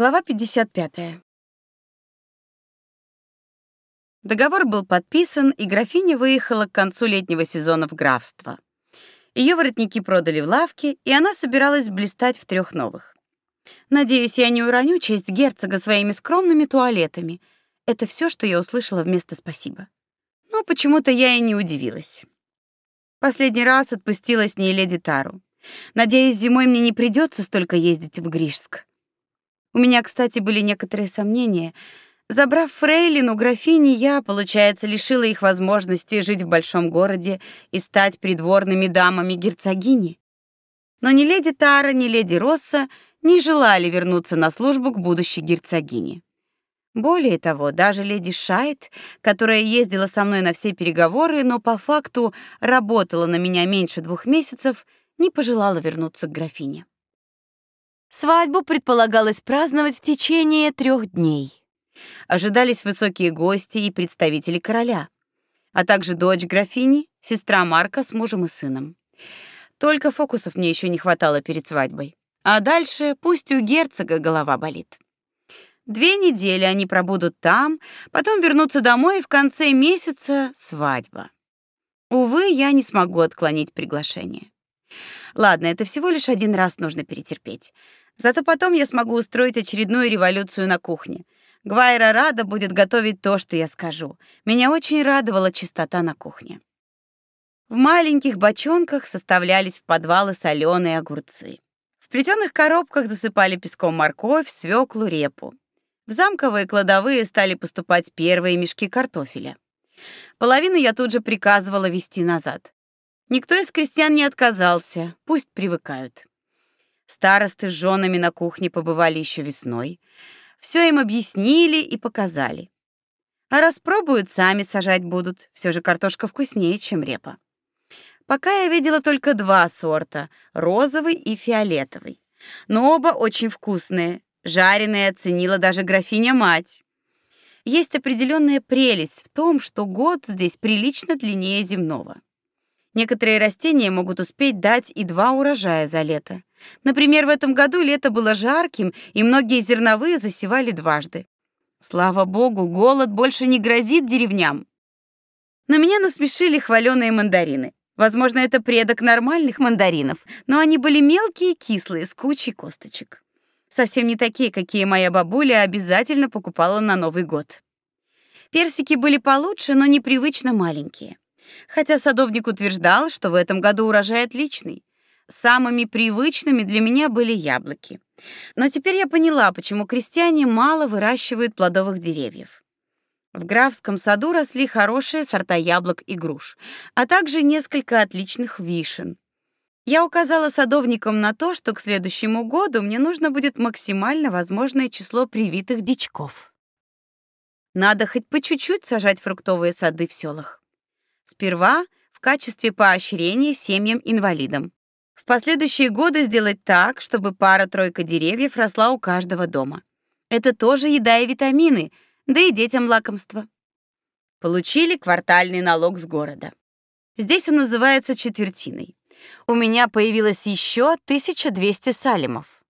Глава 55. Договор был подписан, и графиня выехала к концу летнего сезона в графство. Ее воротники продали в лавке, и она собиралась блистать в трех новых. Надеюсь, я не уроню честь герцога своими скромными туалетами. Это все, что я услышала вместо спасибо. Но почему-то я и не удивилась. Последний раз отпустила с ней леди Тару. Надеюсь, зимой мне не придется столько ездить в Гришск. У меня, кстати, были некоторые сомнения. Забрав фрейлину графини, я, получается, лишила их возможности жить в большом городе и стать придворными дамами герцогини. Но ни леди Тара, ни леди Росса не желали вернуться на службу к будущей герцогине. Более того, даже леди Шайт, которая ездила со мной на все переговоры, но по факту работала на меня меньше двух месяцев, не пожелала вернуться к графине. Свадьбу предполагалось праздновать в течение трех дней. Ожидались высокие гости и представители короля, а также дочь графини, сестра Марка с мужем и сыном. Только фокусов мне еще не хватало перед свадьбой. А дальше пусть у герцога голова болит. Две недели они пробудут там, потом вернутся домой, и в конце месяца свадьба. Увы, я не смогу отклонить приглашение. Ладно, это всего лишь один раз нужно перетерпеть. Зато потом я смогу устроить очередную революцию на кухне. Гвайра рада будет готовить то, что я скажу. Меня очень радовала чистота на кухне. В маленьких бочонках составлялись в подвалы соленые огурцы. В плетеных коробках засыпали песком морковь, свеклу, репу. В замковые кладовые стали поступать первые мешки картофеля. Половину я тут же приказывала вести назад. Никто из крестьян не отказался, пусть привыкают. Старосты с женами на кухне побывали еще весной. Все им объяснили и показали. А распробуют, сами сажать будут. Все же картошка вкуснее, чем репа. Пока я видела только два сорта — розовый и фиолетовый. Но оба очень вкусные. Жареные оценила даже графиня-мать. Есть определенная прелесть в том, что год здесь прилично длиннее земного. Некоторые растения могут успеть дать и два урожая за лето. Например, в этом году лето было жарким, и многие зерновые засевали дважды. Слава богу, голод больше не грозит деревням. Но меня насмешили хваленые мандарины. Возможно, это предок нормальных мандаринов, но они были мелкие и кислые, с кучей косточек совсем не такие, какие моя бабуля обязательно покупала на Новый год. Персики были получше, но непривычно маленькие. Хотя садовник утверждал, что в этом году урожай отличный. Самыми привычными для меня были яблоки. Но теперь я поняла, почему крестьяне мало выращивают плодовых деревьев. В графском саду росли хорошие сорта яблок и груш, а также несколько отличных вишен. Я указала садовникам на то, что к следующему году мне нужно будет максимально возможное число привитых дичков. Надо хоть по чуть-чуть сажать фруктовые сады в селах. Сперва в качестве поощрения семьям-инвалидам. В последующие годы сделать так, чтобы пара-тройка деревьев росла у каждого дома. Это тоже еда и витамины, да и детям лакомство. Получили квартальный налог с города. Здесь он называется четвертиной у меня появилось еще 1200 салимов.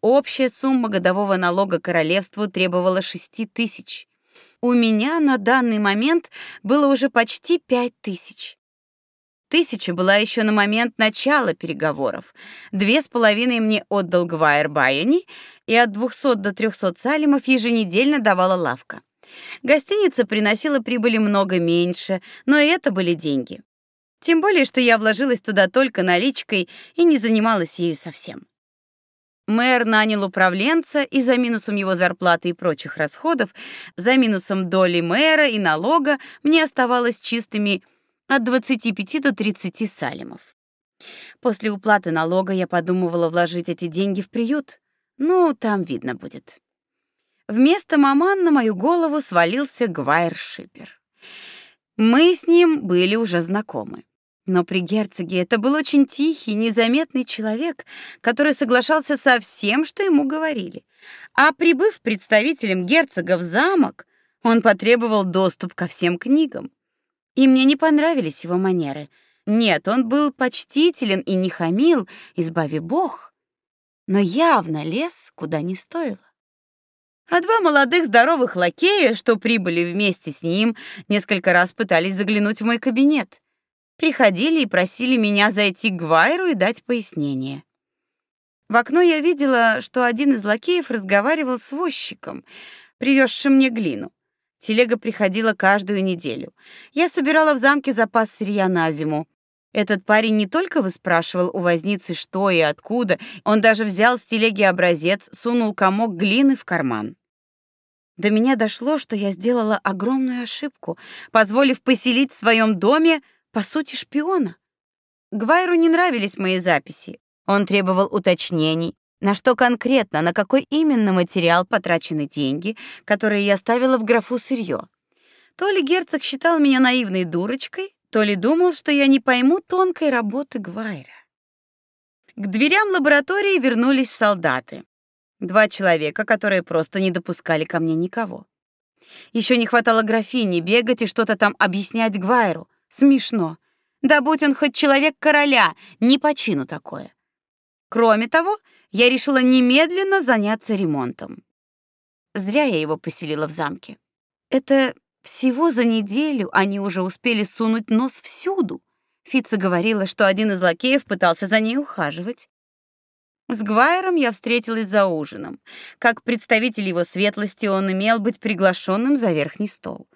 Общая сумма годового налога королевству требовала 6 тысяч. У меня на данный момент было уже почти 5 тысяч. Тысяча была еще на момент начала переговоров. Две с половиной мне отдал Гвайер Байони, и от 200 до 300 салимов еженедельно давала лавка. Гостиница приносила прибыли много меньше, но и это были деньги. Тем более, что я вложилась туда только наличкой и не занималась ею совсем. Мэр нанял управленца, и за минусом его зарплаты и прочих расходов, за минусом доли мэра и налога, мне оставалось чистыми от 25 до 30 салимов. После уплаты налога я подумывала вложить эти деньги в приют. Ну, там видно будет. Вместо маман на мою голову свалился Гвайр Шипер. Мы с ним были уже знакомы. Но при герцоге это был очень тихий, незаметный человек, который соглашался со всем, что ему говорили. А прибыв представителем герцога в замок, он потребовал доступ ко всем книгам. И мне не понравились его манеры. Нет, он был почтителен и не хамил, избави бог, но явно лез куда не стоило. А два молодых здоровых лакея, что прибыли вместе с ним, несколько раз пытались заглянуть в мой кабинет. Приходили и просили меня зайти к Гвайру и дать пояснение. В окно я видела, что один из лакеев разговаривал с возчиком, привезшим мне глину. Телега приходила каждую неделю. Я собирала в замке запас сырья на зиму. Этот парень не только выспрашивал у возницы, что и откуда, он даже взял с телеги образец, сунул комок глины в карман. До меня дошло, что я сделала огромную ошибку, позволив поселить в своем доме, по сути, шпиона. Гвайру не нравились мои записи. Он требовал уточнений, на что конкретно, на какой именно материал потрачены деньги, которые я ставила в графу сырье. То ли герцог считал меня наивной дурочкой, то ли думал, что я не пойму тонкой работы Гвайра. К дверям лаборатории вернулись солдаты. Два человека, которые просто не допускали ко мне никого. Еще не хватало графини бегать и что-то там объяснять Гвайру. Смешно. Да будь он хоть человек короля, не почину такое. Кроме того, я решила немедленно заняться ремонтом. Зря я его поселила в замке. Это всего за неделю они уже успели сунуть нос всюду. Фица говорила, что один из лакеев пытался за ней ухаживать. С Гвайером я встретилась за ужином. Как представитель его светлости он имел быть приглашенным за верхний стол.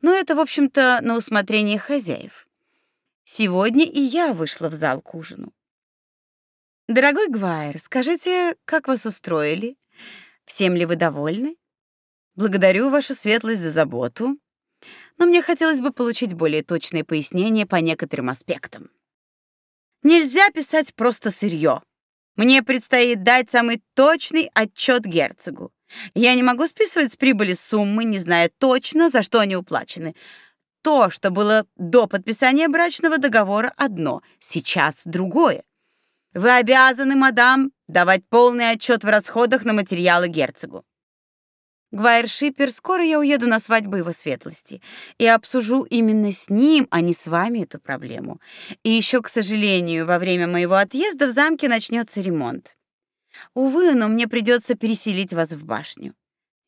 Но это, в общем-то, на усмотрение хозяев. Сегодня и я вышла в зал к ужину. Дорогой Гвайер, скажите, как вас устроили? Всем ли вы довольны? Благодарю вашу светлость за заботу, но мне хотелось бы получить более точные пояснения по некоторым аспектам. Нельзя писать просто сырье. Мне предстоит дать самый точный отчет герцогу. Я не могу списывать с прибыли суммы, не зная точно, за что они уплачены. То, что было до подписания брачного договора, одно, сейчас другое. Вы обязаны, мадам, давать полный отчет в расходах на материалы герцогу. Гвайр Шипер, скоро я уеду на свадьбу его светлости и обсужу именно с ним, а не с вами эту проблему. И еще, к сожалению, во время моего отъезда в замке начнется ремонт. Увы, но мне придется переселить вас в башню.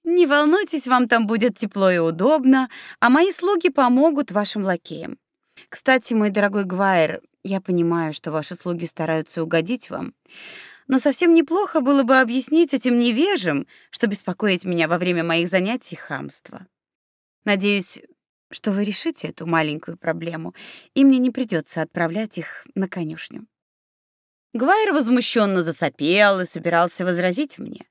Не волнуйтесь, вам там будет тепло и удобно, а мои слуги помогут вашим лакеям. Кстати, мой дорогой Гвайр, я понимаю, что ваши слуги стараются угодить вам, но совсем неплохо было бы объяснить этим невежим, что беспокоить меня во время моих занятий хамство. Надеюсь, что вы решите эту маленькую проблему, и мне не придется отправлять их на конюшню. Гвайр возмущенно засопел и собирался возразить мне.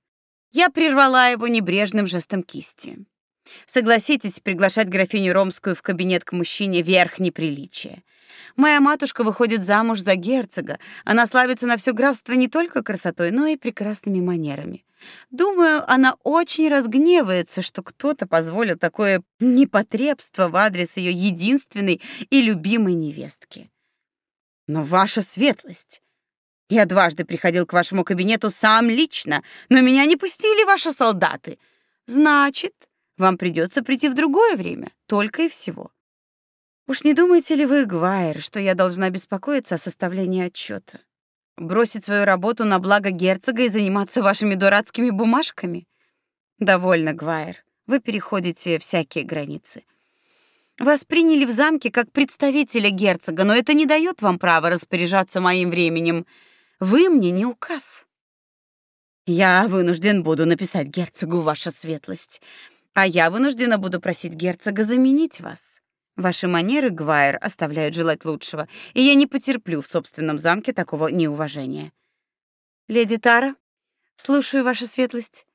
Я прервала его небрежным жестом кисти. Согласитесь, приглашать графиню Ромскую в кабинет к мужчине верх неприличия. Моя матушка выходит замуж за герцога. Она славится на все графство не только красотой, но и прекрасными манерами. Думаю, она очень разгневается, что кто-то позволил такое непотребство в адрес ее единственной и любимой невестки. Но ваша светлость, я дважды приходил к вашему кабинету сам лично, но меня не пустили ваши солдаты. Значит, вам придется прийти в другое время, только и всего. Уж не думаете ли вы, Гвайер, что я должна беспокоиться о составлении отчета? Бросить свою работу на благо герцога и заниматься вашими дурацкими бумажками? Довольно, Гвайер. Вы переходите всякие границы. Вас приняли в замке как представителя герцога, но это не дает вам права распоряжаться моим временем. Вы мне не указ. Я вынужден буду написать герцогу ваша светлость, а я вынуждена буду просить герцога заменить вас. Ваши манеры, Гвайер, оставляют желать лучшего, и я не потерплю в собственном замке такого неуважения. Леди Тара, слушаю ваша светлость.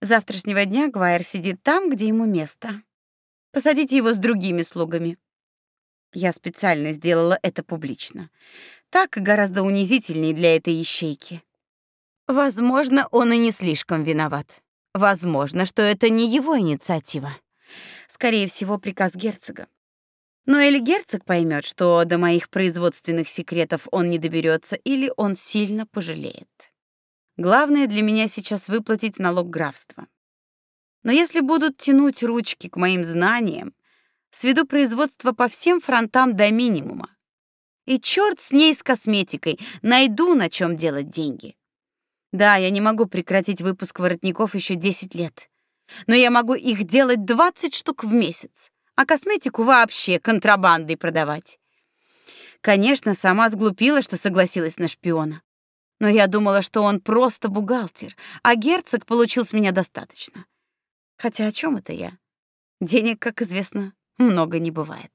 завтрашнего дня Гвайер сидит там, где ему место. Посадите его с другими слугами. Я специально сделала это публично. Так гораздо унизительнее для этой ищейки. Возможно, он и не слишком виноват. Возможно, что это не его инициатива. Скорее всего, приказ герцога. Но или герцог поймет, что до моих производственных секретов он не доберется, или он сильно пожалеет. Главное для меня сейчас выплатить налог графства. Но если будут тянуть ручки к моим знаниям, сведу производство по всем фронтам до минимума. И черт с ней с косметикой, найду на чем делать деньги. Да, я не могу прекратить выпуск воротников еще 10 лет. но я могу их делать 20 штук в месяц, а косметику вообще контрабандой продавать. Конечно, сама сглупила, что согласилась на шпиона. Но я думала, что он просто бухгалтер, а герцог получил с меня достаточно. Хотя о чем это я? Денег, как известно, много не бывает.